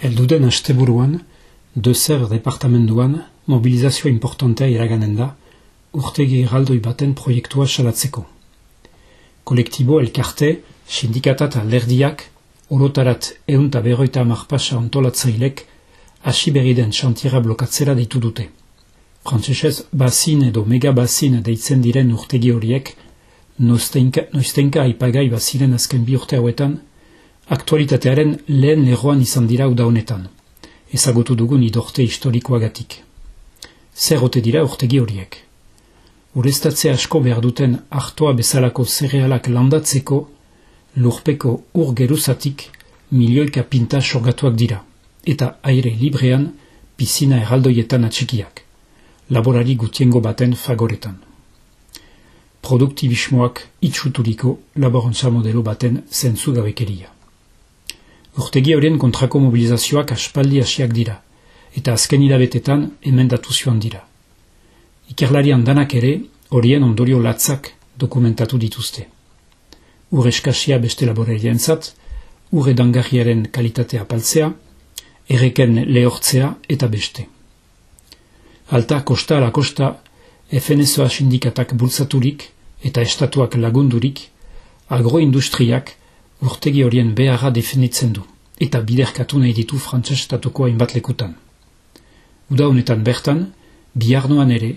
Elduden asteburuan, Dezer departamenduan mobilizazioa importantea iraganen da, urtegi erraldoi baten proiektua salatzeko. Kolektibo elkarte, sindikata eta lerdiak, orotarat eunta berroita amarpasa ontolatzailek, hasi berri den xantiera blokatzera ditu dute. Frantzesez, bazin edo megabazin deitzen diren urtegi horiek, noiztenka aipagai baziren azken bi urte hauetan, aktualitatearen lehen leroan izan dira uda honetan ezagutu dugun idorte historikoagatik. Zer ote dira urtegi horiek? Urestatze asko behar duten hartoa bezalako zerealak landatzeko, lurpeko ur geruzatik milioika pinta sorgatuak dira, eta aire librean pisina erraldoietan atxikiak, laborari gutiengo baten fagoretan. Produktibismoak itxuturiko laborantza modelo baten zentzu Urtegi horien kontrako mobilizazioak aspaldi hasiak dira, eta azken hilabetetan emendatu zioan dira. Ikerlarian danak ere, horien ondorio latzak dokumentatu dituzte. Ur eskasia beste laborerien zat, ur edangarriaren kalitatea paltzea, erreken lehortzea eta beste. Alta, kosta ala kosta, FNSOA sindikatak bultzaturik eta estatuak lagundurik, agroindustriak urtegi horien beharra definitzen du, eta biderkatu nahi ditu frantses estatuko hainbat lekutan. Uda honetan bertan, biharnoan ere,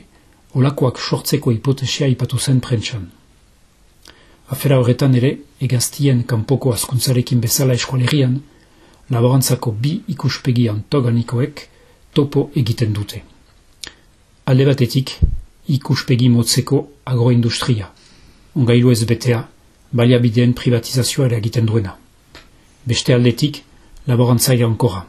olakoak sortzeko hipotesia ipatu zen prentsan. Afera horretan ere, egaztien kanpoko askuntzarekin bezala eskualerian, laborantzako bi ikuspegi antoganikoek topo egiten dute. Alde batetik, ikuspegi motzeko agroindustria, ongailu ez betea, baliabideen privatizazioa ere egiten duena. Beste aldetik, laborantza irankora.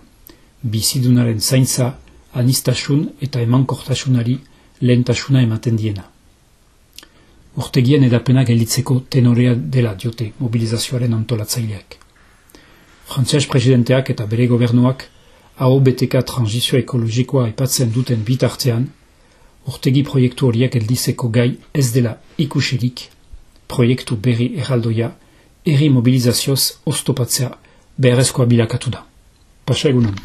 Bizidunaren zaintza, anistasun eta emankortasunari lehentasuna ematen diena. Urtegien edapena gelditzeko tenorea dela diote mobilizazioaren antolatzaileak. Frantzias presidenteak eta bere gobernuak hau beteka transizio ekologikoa aipatzen duten bitartean, urtegi proiektu horiek eldizeko gai ez dela ikusirik proiektu berri erraldoia, erri mobilizazioz oztopatzea beharrezkoa bilakatu da. Pasa egunan.